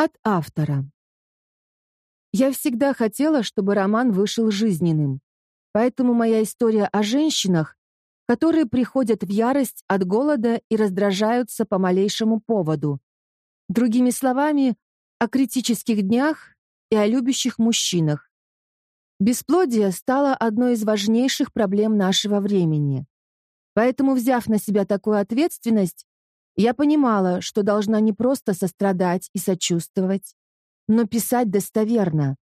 От автора. Я всегда хотела, чтобы роман вышел жизненным, поэтому моя история о женщинах, которые приходят в ярость от голода и раздражаются по малейшему поводу. Другими словами, о критических днях и о любящих мужчинах. Бесплодие стало одной из важнейших проблем нашего времени. Поэтому, взяв на себя такую ответственность, я понимала, что должна не просто сострадать и сочувствовать, но писать достоверно,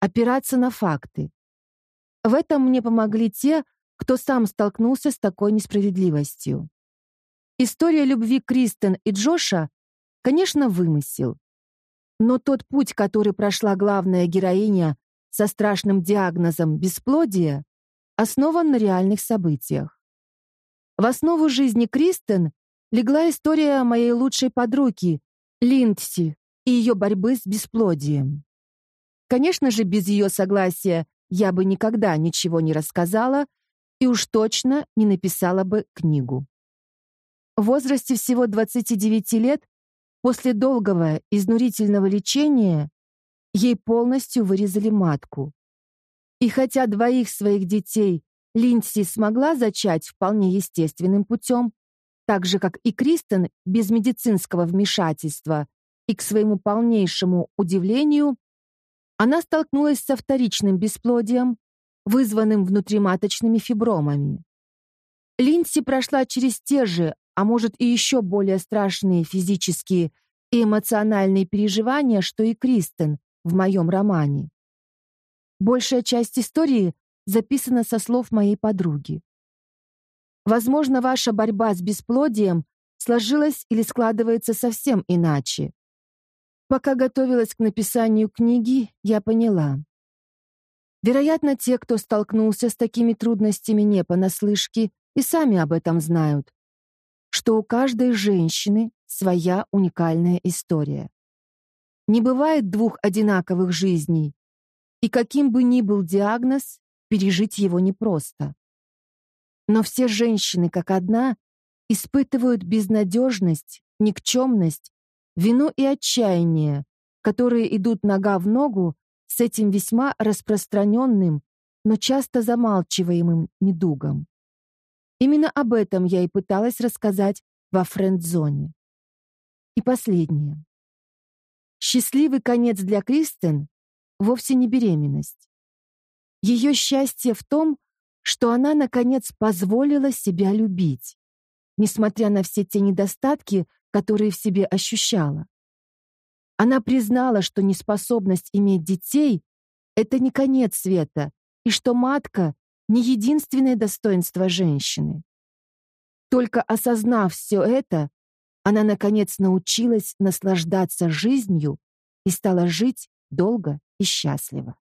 опираться на факты. В этом мне помогли те, кто сам столкнулся с такой несправедливостью. История любви Кристен и Джоша, конечно, вымысел. Но тот путь, который прошла главная героиня со страшным диагнозом бесплодия, основан на реальных событиях. В основу жизни Кристен легла история моей лучшей подруги, Линдси, и ее борьбы с бесплодием. Конечно же, без ее согласия я бы никогда ничего не рассказала и уж точно не написала бы книгу. В возрасте всего 29 лет, после долгого изнурительного лечения, ей полностью вырезали матку. И хотя двоих своих детей Линдси смогла зачать вполне естественным путем, так же, как и Кристен, без медицинского вмешательства, и, к своему полнейшему удивлению, она столкнулась со вторичным бесплодием, вызванным внутриматочными фибромами. Линдси прошла через те же, а может и еще более страшные физические и эмоциональные переживания, что и Кристен в моем романе. Большая часть истории записана со слов моей подруги. Возможно, ваша борьба с бесплодием сложилась или складывается совсем иначе. Пока готовилась к написанию книги, я поняла. Вероятно, те, кто столкнулся с такими трудностями не понаслышке, и сами об этом знают, что у каждой женщины своя уникальная история. Не бывает двух одинаковых жизней, и каким бы ни был диагноз, пережить его непросто. Но все женщины, как одна, испытывают безнадежность, никчемность, вину и отчаяние, которые идут нога в ногу с этим весьма распространенным, но часто замалчиваемым недугом. Именно об этом я и пыталась рассказать во френд-зоне. И последнее. Счастливый конец для Кристен вовсе не беременность. Ее счастье в том, что она, наконец, позволила себя любить, несмотря на все те недостатки, которые в себе ощущала. Она признала, что неспособность иметь детей — это не конец света, и что матка — не единственное достоинство женщины. Только осознав все это, она, наконец, научилась наслаждаться жизнью и стала жить долго и счастливо.